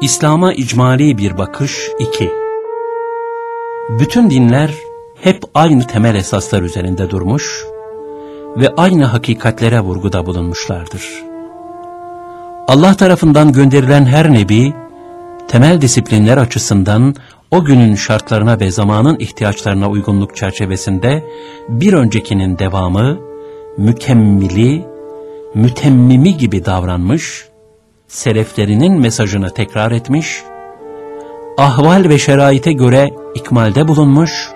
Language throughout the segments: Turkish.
İslam'a icmali bir bakış 2 Bütün dinler hep aynı temel esaslar üzerinde durmuş ve aynı hakikatlere vurguda bulunmuşlardır. Allah tarafından gönderilen her nebi, temel disiplinler açısından o günün şartlarına ve zamanın ihtiyaçlarına uygunluk çerçevesinde bir öncekinin devamı, mükemmili, mütemmimi gibi davranmış seleflerinin mesajını tekrar etmiş, ahval ve şeraite göre ikmalde bulunmuş,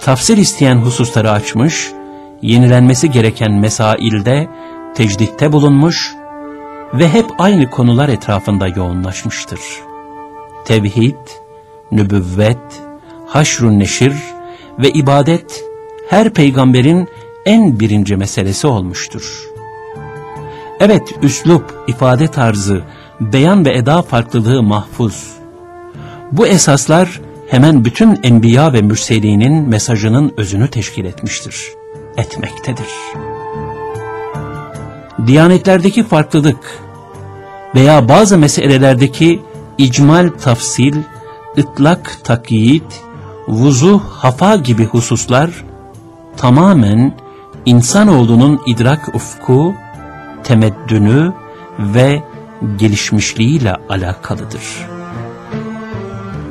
tafsir isteyen hususları açmış, yenilenmesi gereken mesailde tecditte bulunmuş ve hep aynı konular etrafında yoğunlaşmıştır. Tevhid, nübüvvet, haşrun neşir ve ibadet her peygamberin en birinci meselesi olmuştur. Evet, üslup, ifade tarzı, beyan ve eda farklılığı mahfuz. Bu esaslar hemen bütün enbiya ve mürselinin mesajının özünü teşkil etmiştir, etmektedir. Diyanetlerdeki farklılık veya bazı meselelerdeki icmal tafsil, ıtlak takyit, vuzu hafa gibi hususlar tamamen insanoğlunun idrak ufku temeddünü ve gelişmişliğiyle alakalıdır.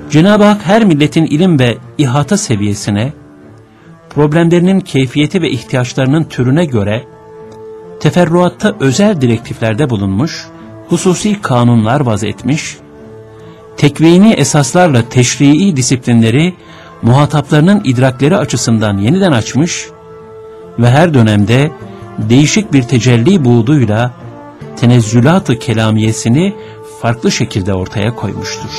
Cenab-ı Hak her milletin ilim ve ihata seviyesine, problemlerinin keyfiyeti ve ihtiyaçlarının türüne göre teferruatta özel direktiflerde bulunmuş, hususi kanunlar vaz etmiş, tekvini esaslarla teşrii disiplinleri muhataplarının idrakleri açısından yeniden açmış ve her dönemde değişik bir tecelli buğduyla tenezzülat-ı kelamiyesini farklı şekilde ortaya koymuştur.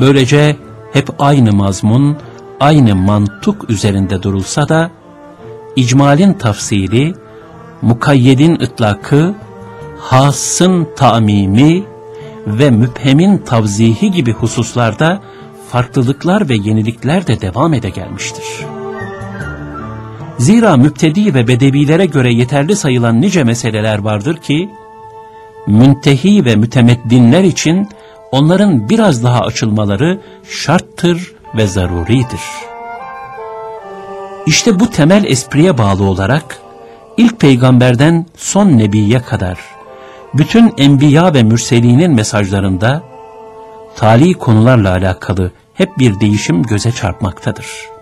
Böylece hep aynı mazmun, aynı mantuk üzerinde durulsa da, icmalin tafsili, mukayyedin ıtlakı, hasın tamimi ve müphemin tavzihi gibi hususlarda farklılıklar ve yenilikler de devam ede gelmiştir. Zira müptedi ve bedevilere göre yeterli sayılan nice meseleler vardır ki, müntehi ve mütemeddinler için onların biraz daha açılmaları şarttır ve zaruridir. İşte bu temel espriye bağlı olarak, ilk peygamberden son nebiye kadar, bütün enbiya ve mürselinin mesajlarında, tali konularla alakalı hep bir değişim göze çarpmaktadır.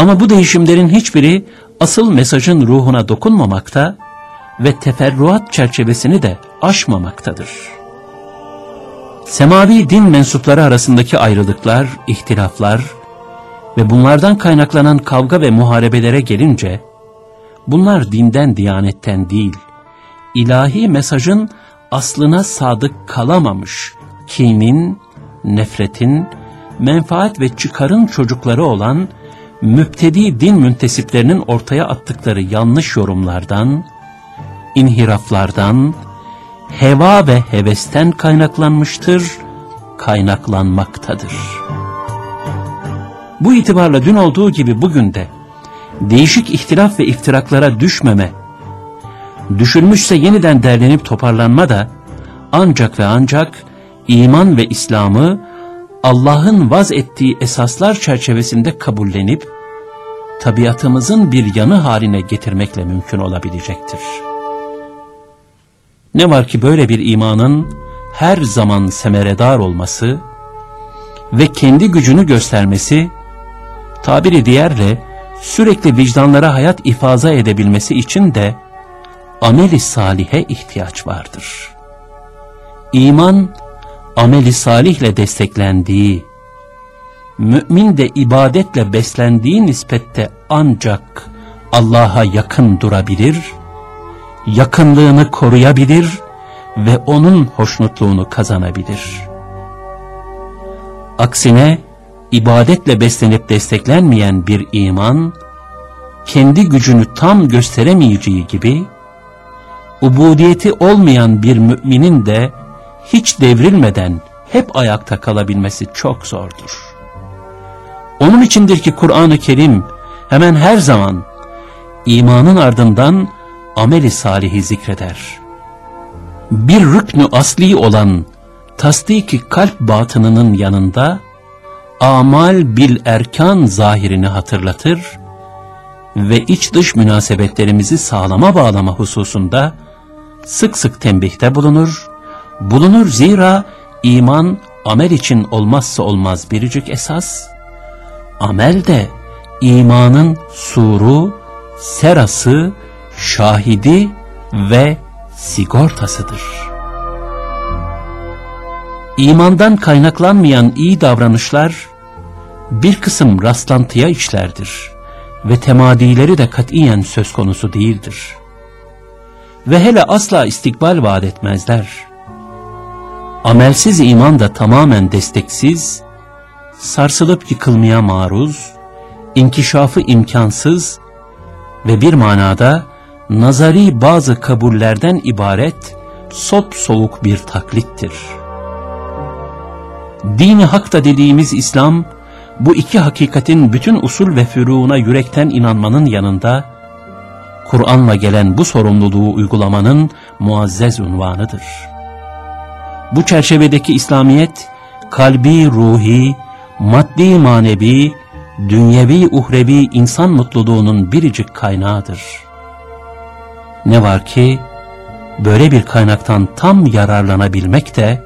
Ama bu değişimlerin hiçbiri asıl mesajın ruhuna dokunmamakta ve teferruat çerçevesini de aşmamaktadır. Semavi din mensupları arasındaki ayrılıklar, ihtilaflar ve bunlardan kaynaklanan kavga ve muharebelere gelince, bunlar dinden diyanetten değil, ilahi mesajın aslına sadık kalamamış, kinin, nefretin, menfaat ve çıkarın çocukları olan müptedi din müntesiplerinin ortaya attıkları yanlış yorumlardan, inhiraflardan, heva ve hevesten kaynaklanmıştır, kaynaklanmaktadır. Bu itibarla dün olduğu gibi bugün de değişik ihtilaf ve iftiraklara düşmeme, düşülmüşse yeniden derlenip toparlanma da ancak ve ancak iman ve İslam'ı Allah'ın vaz ettiği esaslar çerçevesinde kabullenip, tabiatımızın bir yanı haline getirmekle mümkün olabilecektir. Ne var ki böyle bir imanın her zaman semeredar olması ve kendi gücünü göstermesi, tabiri diğerle sürekli vicdanlara hayat ifaza edebilmesi için de ameli salihe ihtiyaç vardır. İman, ameli salihle desteklendiği, mümin de ibadetle beslendiği nispette ancak Allah'a yakın durabilir, yakınlığını koruyabilir ve onun hoşnutluğunu kazanabilir. Aksine ibadetle beslenip desteklenmeyen bir iman, kendi gücünü tam gösteremeyeceği gibi, ubudiyeti olmayan bir müminin de hiç devrilmeden hep ayakta kalabilmesi çok zordur. Onun içindir ki Kur'an-ı Kerim hemen her zaman imanın ardından ameli salihi zikreder. bir rüknü asli olan tasdiki kalp batınının yanında amal bil erkan zahirini hatırlatır ve iç dış münasebetlerimizi sağlama bağlama hususunda sık sık tembihte bulunur, bulunur zira iman amel için olmazsa olmaz biricik esas, amel de imanın suru, serası, şahidi ve sigortasıdır. İmandan kaynaklanmayan iyi davranışlar bir kısım rastlantıya işlerdir ve temadileri de katiyen söz konusu değildir. Ve hele asla istikbal vaat etmezler. Amelsiz iman da tamamen desteksiz, sarsılıp yıkılmaya maruz, inkişafı imkansız ve bir manada nazari bazı kabullerden ibaret sop soğuk bir taklittir. Dini hakta dediğimiz İslam, bu iki hakikatin bütün usul ve füruğuna yürekten inanmanın yanında, Kur'an'la gelen bu sorumluluğu uygulamanın muazzez unvanıdır. Bu çerçevedeki İslamiyet, kalbi, ruhi, maddi, manevi, dünyevi, uhrevi insan mutluluğunun biricik kaynağıdır. Ne var ki, böyle bir kaynaktan tam yararlanabilmek de,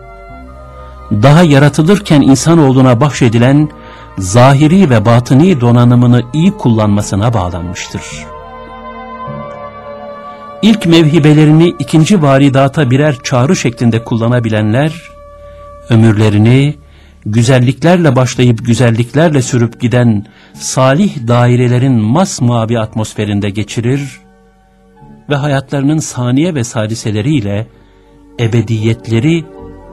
daha yaratılırken insanoğluna bahşedilen zahiri ve batıni donanımını iyi kullanmasına bağlanmıştır. İlk mevhibelerini ikinci varidata birer çağrı şeklinde kullanabilenler, ömürlerini güzelliklerle başlayıp güzelliklerle sürüp giden salih dairelerin masmavi atmosferinde geçirir ve hayatlarının saniye ve sadiseleriyle ebediyetleri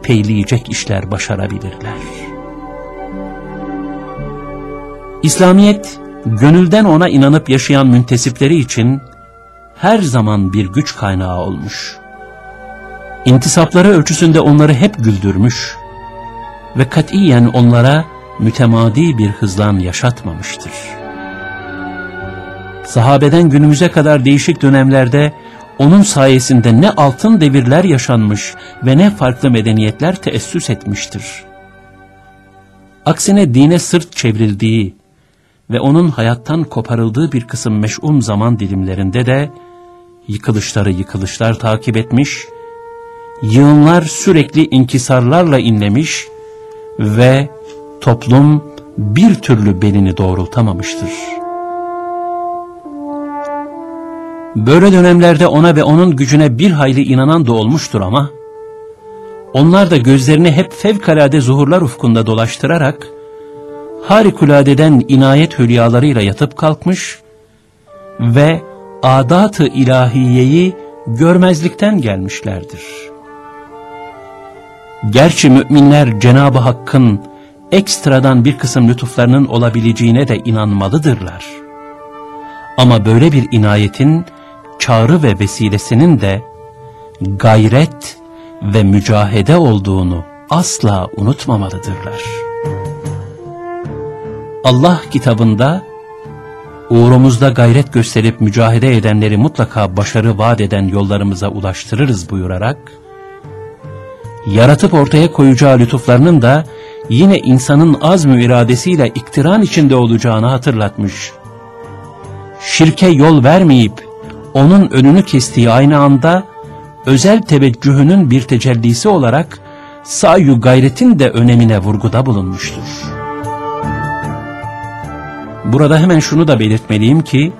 peyleyecek işler başarabilirler. İslamiyet, gönülden ona inanıp yaşayan müntesipleri için her zaman bir güç kaynağı olmuş. İntisapları ölçüsünde onları hep güldürmüş ve katiyen onlara mütemadi bir hızlan yaşatmamıştır. Sahabeden günümüze kadar değişik dönemlerde onun sayesinde ne altın devirler yaşanmış ve ne farklı medeniyetler teessüs etmiştir. Aksine dine sırt çevrildiği ve onun hayattan koparıldığı bir kısım meş'um zaman dilimlerinde de yıkılışları yıkılışlar takip etmiş, yığınlar sürekli inkisarlarla inlemiş ve toplum bir türlü belini doğrultamamıştır. Böyle dönemlerde ona ve onun gücüne bir hayli inanan da olmuştur ama, onlar da gözlerini hep fevkalade zuhurlar ufkunda dolaştırarak, harikuladeden inayet hülyalarıyla yatıp kalkmış ve adat-ı ilahiyeyi görmezlikten gelmişlerdir. Gerçi müminler Cenab-ı Hakk'ın ekstradan bir kısım lütuflarının olabileceğine de inanmalıdırlar. Ama böyle bir inayetin çağrı ve vesilesinin de gayret ve mücahede olduğunu asla unutmamalıdırlar. Allah kitabında uğrumuzda gayret gösterip mücahede edenleri mutlaka başarı vaat eden yollarımıza ulaştırırız buyurarak, yaratıp ortaya koyacağı lütuflarının da yine insanın azmü iradesiyle iktiran içinde olacağını hatırlatmış. Şirke yol vermeyip onun önünü kestiği aynı anda özel teveccühünün bir tecellisi olarak sayu gayretin de önemine vurguda bulunmuştur. Burada hemen şunu da belirtmeliyim ki,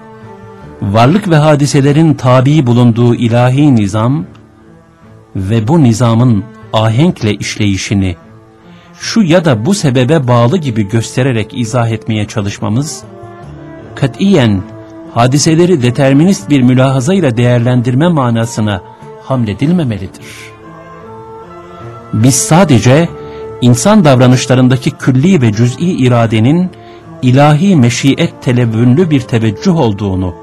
varlık ve hadiselerin tabi bulunduğu ilahi nizam ve bu nizamın ahenkle işleyişini şu ya da bu sebebe bağlı gibi göstererek izah etmeye çalışmamız, katiyen hadiseleri determinist bir mülahazayla değerlendirme manasına hamledilmemelidir. Biz sadece insan davranışlarındaki külli ve cüz'i iradenin ilahi meşiyet televvünlü bir teveccüh olduğunu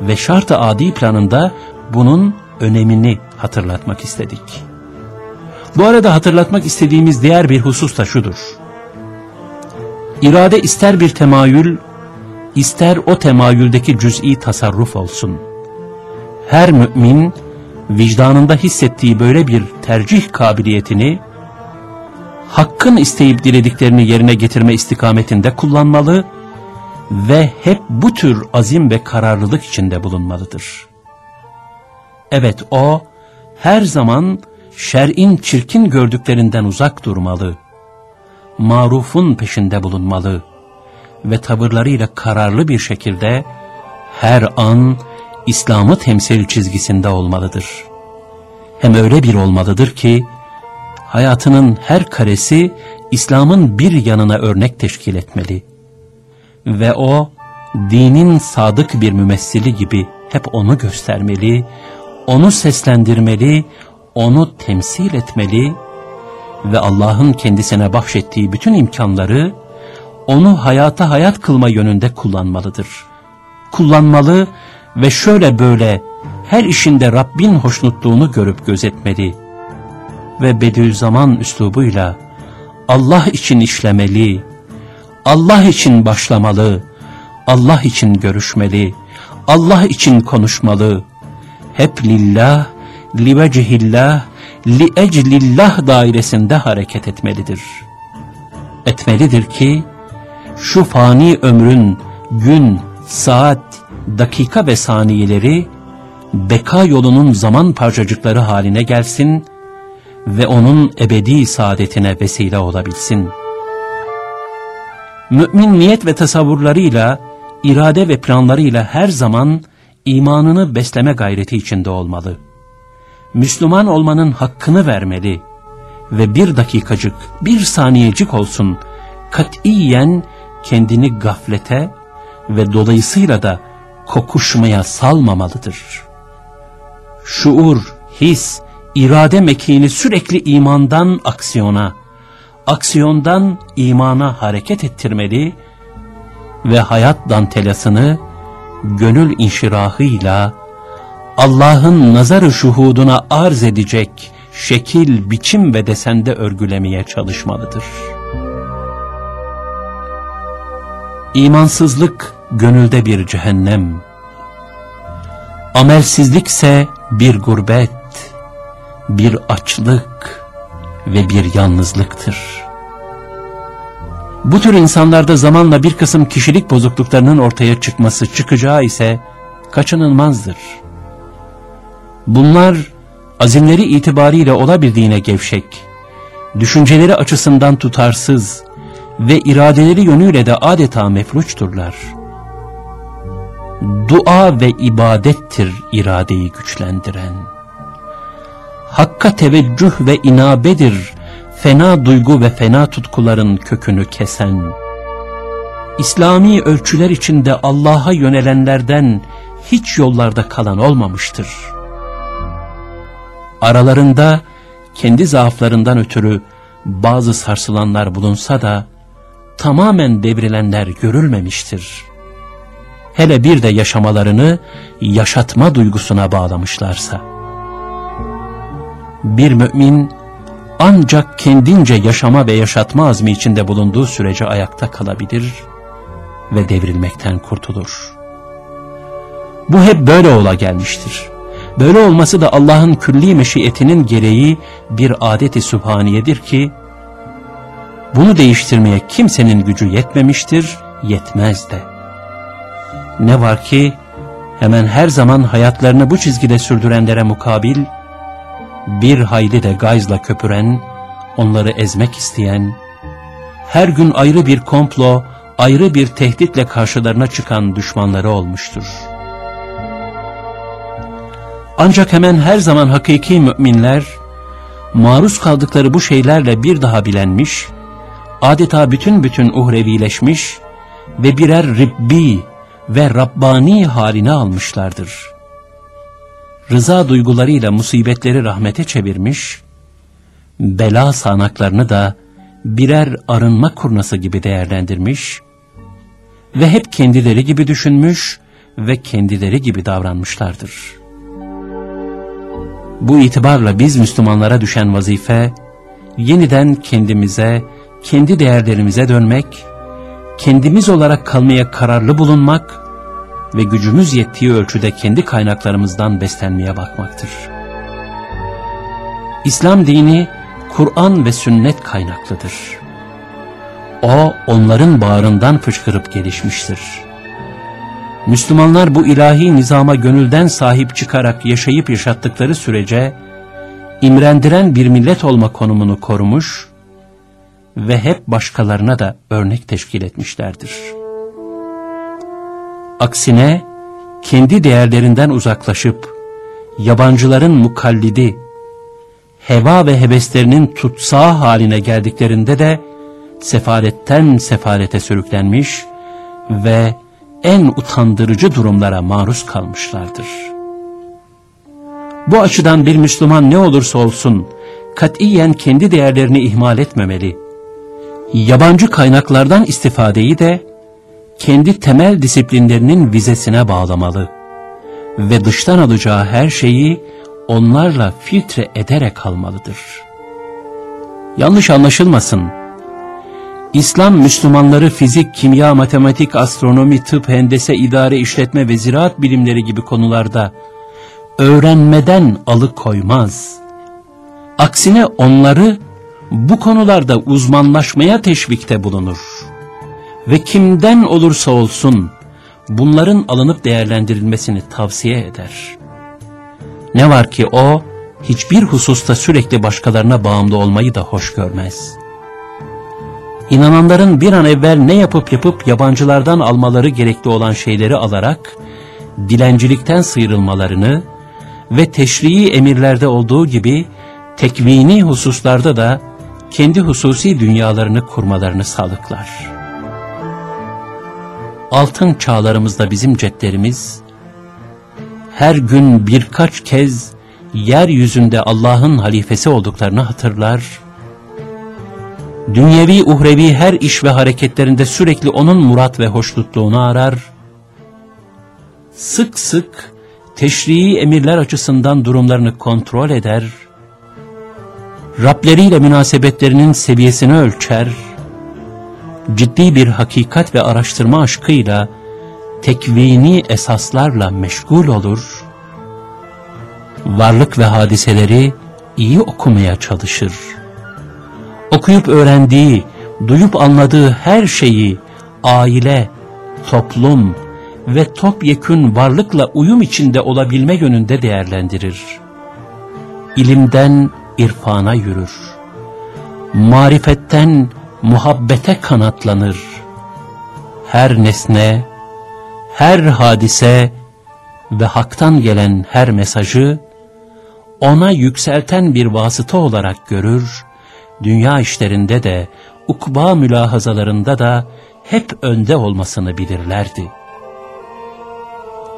ve şart-ı adi planında bunun önemini hatırlatmak istedik. Bu arada hatırlatmak istediğimiz diğer bir husus da şudur. İrade ister bir temayül, ister o temayüldeki cüz'i tasarruf olsun. Her mümin vicdanında hissettiği böyle bir tercih kabiliyetini hakkın isteyip dilediklerini yerine getirme istikametinde kullanmalı ve hep bu tür azim ve kararlılık içinde bulunmalıdır. Evet o her zaman şer'in çirkin gördüklerinden uzak durmalı, marufun peşinde bulunmalı ve tavırlarıyla kararlı bir şekilde her an İslam'ı temsil çizgisinde olmalıdır. Hem öyle bir olmalıdır ki, hayatının her karesi İslam'ın bir yanına örnek teşkil etmeli. Ve o, dinin sadık bir mümessili gibi hep onu göstermeli, onu seslendirmeli, onu temsil etmeli ve Allah'ın kendisine bahşettiği bütün imkanları onu hayata hayat kılma yönünde kullanmalıdır. Kullanmalı ve şöyle böyle her işinde Rabbin hoşnutluğunu görüp gözetmeli ve Bediüzzaman üslubuyla Allah için işlemeli, Allah için başlamalı, Allah için görüşmeli, Allah için konuşmalı, hep lillah, livecihillah, lieclillah dairesinde hareket etmelidir. Etmelidir ki, şu fani ömrün gün, saat, dakika ve saniyeleri beka yolunun zaman parçacıkları haline gelsin ve onun ebedi saadetine vesile olabilsin. Mümin niyet ve tasavvurlarıyla, irade ve planlarıyla her zaman imanını besleme gayreti içinde olmalı. Müslüman olmanın hakkını vermeli ve bir dakikacık, bir saniyecik olsun katiyen kendini gaflete ve dolayısıyla da kokuşmaya salmamalıdır. Şuur, his, irade mekini sürekli imandan aksiyona, aksiyondan imana hareket ettirmeli ve hayat dantelasını gönül inşirahıyla Allah'ın nazarı şuhuduna arz edecek şekil, biçim ve desende örgülemeye çalışmalıdır. İmansızlık gönülde bir cehennem, amelsizlikse bir gurbet, bir açlık ve bir yalnızlıktır. Bu tür insanlarda zamanla bir kısım kişilik bozukluklarının ortaya çıkması çıkacağı ise kaçınılmazdır. Bunlar azimleri itibariyle olabildiğine gevşek, düşünceleri açısından tutarsız ve iradeleri yönüyle de adeta mefluçturlar. Dua ve ibadettir iradeyi güçlendiren. Hakka teveccüh ve inabedir fena duygu ve fena tutkuların kökünü kesen. İslami ölçüler içinde Allah'a yönelenlerden hiç yollarda kalan olmamıştır. Aralarında kendi zaaflarından ötürü bazı sarsılanlar bulunsa da tamamen devrilenler görülmemiştir. Hele bir de yaşamalarını yaşatma duygusuna bağlamışlarsa. Bir mümin ancak kendince yaşama ve yaşatma azmi içinde bulunduğu sürece ayakta kalabilir ve devrilmekten kurtulur. Bu hep böyle ola gelmiştir. Böyle olması da Allah'ın külli meşiyetinin gereği bir adeti sübhaniyedir ki, bunu değiştirmeye kimsenin gücü yetmemiştir, yetmez de. Ne var ki, hemen her zaman hayatlarını bu çizgide sürdürenlere mukabil, bir hayli de gayzla köpüren, onları ezmek isteyen, her gün ayrı bir komplo, ayrı bir tehditle karşılarına çıkan düşmanları olmuştur. Ancak hemen her zaman hakiki müminler, maruz kaldıkları bu şeylerle bir daha bilenmiş, adeta bütün bütün uhrevileşmiş ve birer Ribbi ve Rabbani haline almışlardır. Rıza duygularıyla musibetleri rahmete çevirmiş, bela sanaklarını da birer arınma kurnası gibi değerlendirmiş ve hep kendileri gibi düşünmüş ve kendileri gibi davranmışlardır. Bu itibarla biz Müslümanlara düşen vazife, yeniden kendimize, kendi değerlerimize dönmek, kendimiz olarak kalmaya kararlı bulunmak ve gücümüz yettiği ölçüde kendi kaynaklarımızdan beslenmeye bakmaktır. İslam dini Kur'an ve sünnet kaynaklıdır. O onların bağrından fışkırıp gelişmiştir. Müslümanlar bu ilahi nizama gönülden sahip çıkarak yaşayıp yaşattıkları sürece imrendiren bir millet olma konumunu korumuş ve hep başkalarına da örnek teşkil etmişlerdir. Aksine kendi değerlerinden uzaklaşıp yabancıların mukallidi, heva ve heveslerinin tutsağı haline geldiklerinde de sefaletten sefalete sürüklenmiş ve en utandırıcı durumlara maruz kalmışlardır. Bu açıdan bir Müslüman ne olursa olsun katiyen kendi değerlerini ihmal etmemeli. Yabancı kaynaklardan istifadeyi de kendi temel disiplinlerinin vizesine bağlamalı ve dıştan alacağı her şeyi onlarla filtre ederek almalıdır. Yanlış anlaşılmasın. İslam Müslümanları fizik, kimya, matematik, astronomi, tıp, hendese, idare, işletme ve ziraat bilimleri gibi konularda öğrenmeden alıkoymaz. Aksine onları bu konularda uzmanlaşmaya teşvikte bulunur. Ve kimden olursa olsun bunların alınıp değerlendirilmesini tavsiye eder. Ne var ki o hiçbir hususta sürekli başkalarına bağımlı olmayı da hoş görmez. İnananların bir an evvel ne yapıp yapıp yabancılardan almaları gerekli olan şeyleri alarak dilencilikten sıyrılmalarını ve teşrii emirlerde olduğu gibi tekvini hususlarda da kendi hususi dünyalarını kurmalarını sağlıklar. Altın çağlarımızda bizim cetlerimiz, her gün birkaç kez yeryüzünde Allah'ın halifesi olduklarını hatırlar, dünyevi uhrevi her iş ve hareketlerinde sürekli onun murat ve hoşnutluğunu arar, sık sık teşrii emirler açısından durumlarını kontrol eder, Rableriyle münasebetlerinin seviyesini ölçer, ciddi bir hakikat ve araştırma aşkıyla tekvini esaslarla meşgul olur, varlık ve hadiseleri iyi okumaya çalışır. Okuyup öğrendiği, duyup anladığı her şeyi aile, toplum ve topyekün varlıkla uyum içinde olabilme yönünde değerlendirir. İlimden irfana yürür. Marifetten muhabbete kanatlanır. Her nesne, her hadise ve haktan gelen her mesajı ona yükselten bir vasıta olarak görür, dünya işlerinde de, ukba mülahazalarında da hep önde olmasını bilirlerdi.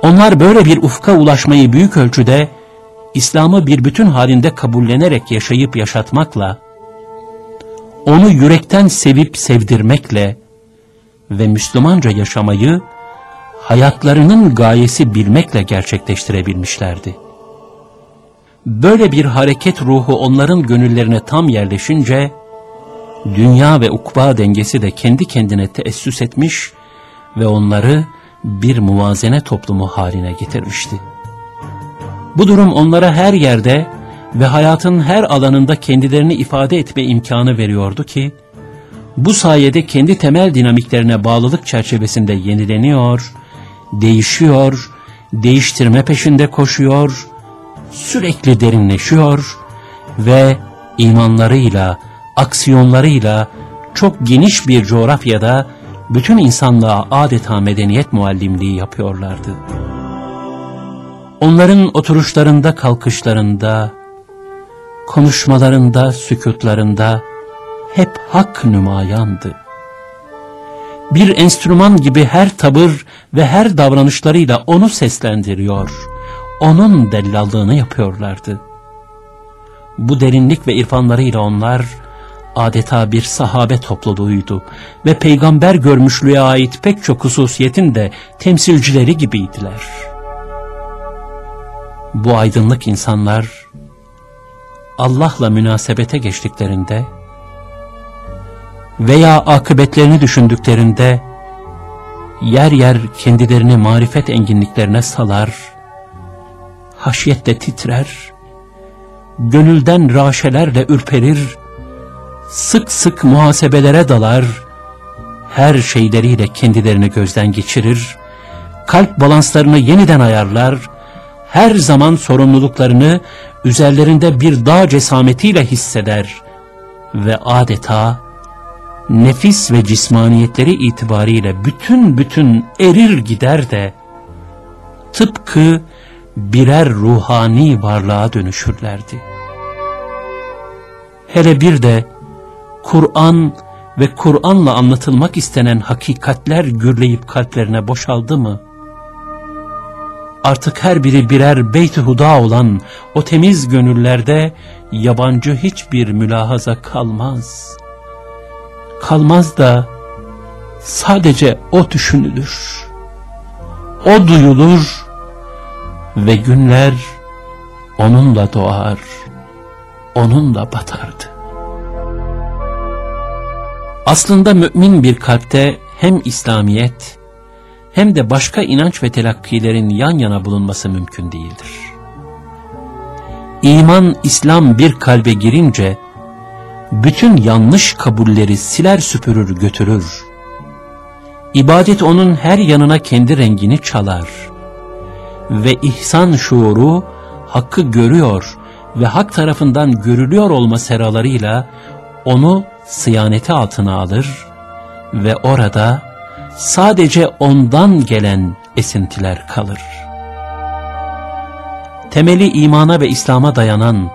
Onlar böyle bir ufka ulaşmayı büyük ölçüde İslam'ı bir bütün halinde kabullenerek yaşayıp yaşatmakla, onu yürekten sevip sevdirmekle ve Müslümanca yaşamayı hayatlarının gayesi bilmekle gerçekleştirebilmişlerdi. Böyle bir hareket ruhu onların gönüllerine tam yerleşince, dünya ve ukba dengesi de kendi kendine teessüs etmiş ve onları bir muvazene toplumu haline getirmişti. Bu durum onlara her yerde ve hayatın her alanında kendilerini ifade etme imkanı veriyordu ki, bu sayede kendi temel dinamiklerine bağlılık çerçevesinde yenileniyor, değişiyor, değiştirme peşinde koşuyor, sürekli derinleşiyor ve imanlarıyla, aksiyonlarıyla çok geniş bir coğrafyada bütün insanlığa adeta medeniyet muallimliği yapıyorlardı. Onların oturuşlarında, kalkışlarında, konuşmalarında, sükutlarında hep hak nümayandı. Bir enstrüman gibi her tavır ve her davranışlarıyla onu seslendiriyor, onun dellallığını yapıyorlardı. Bu derinlik ve irfanlarıyla onlar adeta bir sahabe topluluğuydu ve peygamber görmüşlüğe ait pek çok hususiyetin de temsilcileri gibiydiler. Bu aydınlık insanlar Allah'la münasebete geçtiklerinde veya akıbetlerini düşündüklerinde yer yer kendilerini marifet enginliklerine salar, haşyetle titrer gönülden raşelerle ürperir, sık sık muhasebelere dalar, her şeyleriyle kendilerini gözden geçirir, kalp balanslarını yeniden ayarlar, her zaman sorumluluklarını üzerlerinde bir dağ cesametiyle hisseder ve adeta nefis ve cismaniyetleri itibariyle bütün bütün erir gider de tıpkı birer ruhani varlığa dönüşürlerdi. Hele bir de Kur'an ve Kur'an'la anlatılmak istenen hakikatler gürleyip kalplerine boşaldı mı? Artık her biri birer beyt huda olan o temiz gönüllerde yabancı hiçbir mülahaza kalmaz. Kalmaz da sadece o düşünülür. O duyulur ve günler onunla doğar, onunla batardı. Aslında mümin bir kalpte hem İslamiyet hem de başka inanç ve telakkilerin yan yana bulunması mümkün değildir. İman, İslam bir kalbe girince, bütün yanlış kabulleri siler süpürür götürür. İbadet onun her yanına kendi rengini çalar. Ve ihsan şuuru, hakkı görüyor ve hak tarafından görülüyor olma seralarıyla onu sıyaneti altına alır ve orada sadece ondan gelen esintiler kalır. Temeli imana ve İslam'a dayanan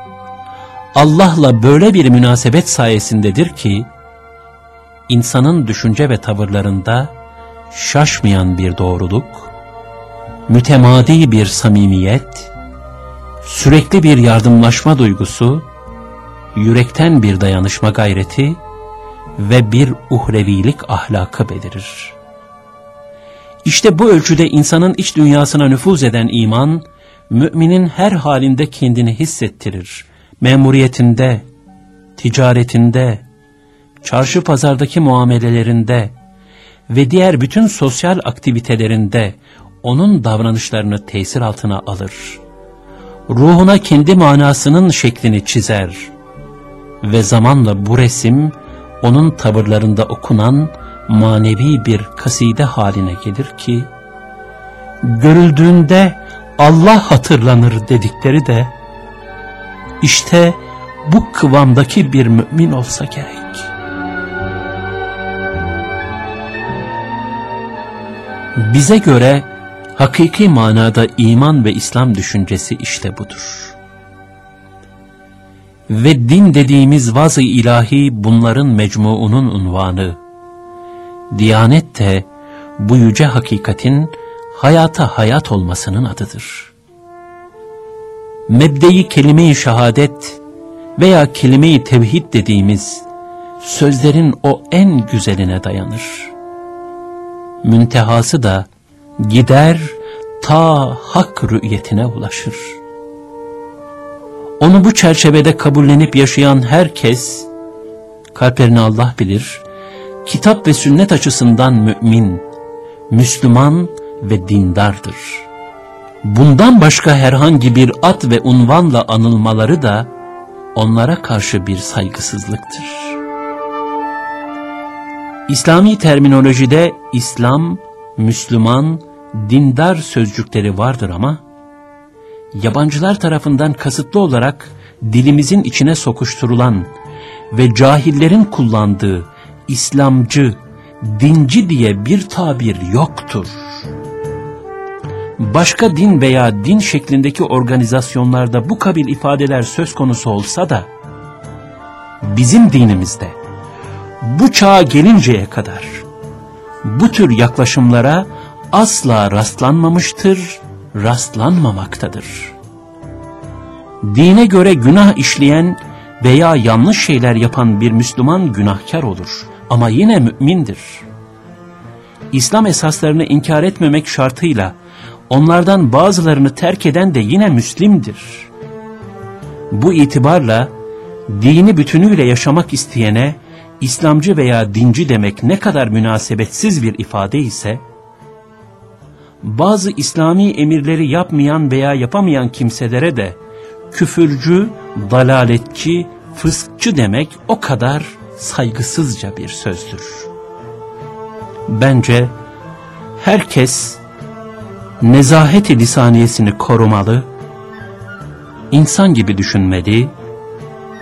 Allah'la böyle bir münasebet sayesindedir ki insanın düşünce ve tavırlarında şaşmayan bir doğruluk, mütemadi bir samimiyet, sürekli bir yardımlaşma duygusu, yürekten bir dayanışma gayreti ve bir uhrevilik ahlakı belirir. İşte bu ölçüde insanın iç dünyasına nüfuz eden iman, müminin her halinde kendini hissettirir. Memuriyetinde, ticaretinde, çarşı pazardaki muamelelerinde ve diğer bütün sosyal aktivitelerinde onun davranışlarını tesir altına alır. Ruhuna kendi manasının şeklini çizer ve zamanla bu resim onun tavırlarında okunan manevi bir kaside haline gelir ki, görüldüğünde Allah hatırlanır dedikleri de, işte bu kıvamdaki bir mümin olsa gerek. Bize göre hakiki manada iman ve İslam düşüncesi işte budur. Ve din dediğimiz vaz-ı ilahi bunların mecmuunun unvanı, Diyanet de bu yüce hakikatin hayata hayat olmasının adıdır. Mebdeyi kelime-i şehadet veya kelime-i tevhid dediğimiz sözlerin o en güzeline dayanır. Müntehası da gider ta hak rü'yetine ulaşır. Onu bu çerçevede kabullenip yaşayan herkes, kalplerini Allah bilir, kitap ve sünnet açısından mümin, Müslüman ve dindardır. Bundan başka herhangi bir at ve unvanla anılmaları da onlara karşı bir saygısızlıktır. İslami terminolojide İslam, Müslüman, dindar sözcükleri vardır ama, yabancılar tarafından kasıtlı olarak dilimizin içine sokuşturulan ve cahillerin kullandığı İslamcı, dinci diye bir tabir yoktur. Başka din veya din şeklindeki organizasyonlarda bu kabil ifadeler söz konusu olsa da, bizim dinimizde bu çağa gelinceye kadar bu tür yaklaşımlara asla rastlanmamıştır, rastlanmamaktadır. Dine göre günah işleyen veya yanlış şeyler yapan bir Müslüman günahkar olur ama yine mümindir. İslam esaslarını inkar etmemek şartıyla onlardan bazılarını terk eden de yine Müslimdir. Bu itibarla dini bütünüyle yaşamak isteyene İslamcı veya dinci demek ne kadar münasebetsiz bir ifade ise, bazı İslami emirleri yapmayan veya yapamayan kimselere de küfürcü, dalaletçi, fıskçı demek o kadar saygısızca bir sözdür. Bence herkes nezaheti lisaniyesini korumalı, insan gibi düşünmeli,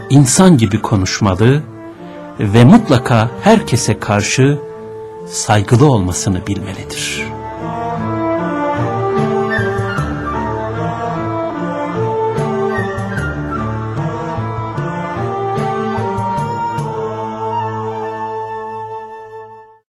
insan gibi konuşmalı ve mutlaka herkese karşı saygılı olmasını bilmelidir.''